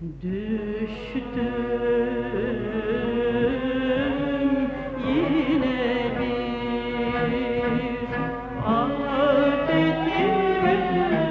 Düştüm yine bir afetime Meşgul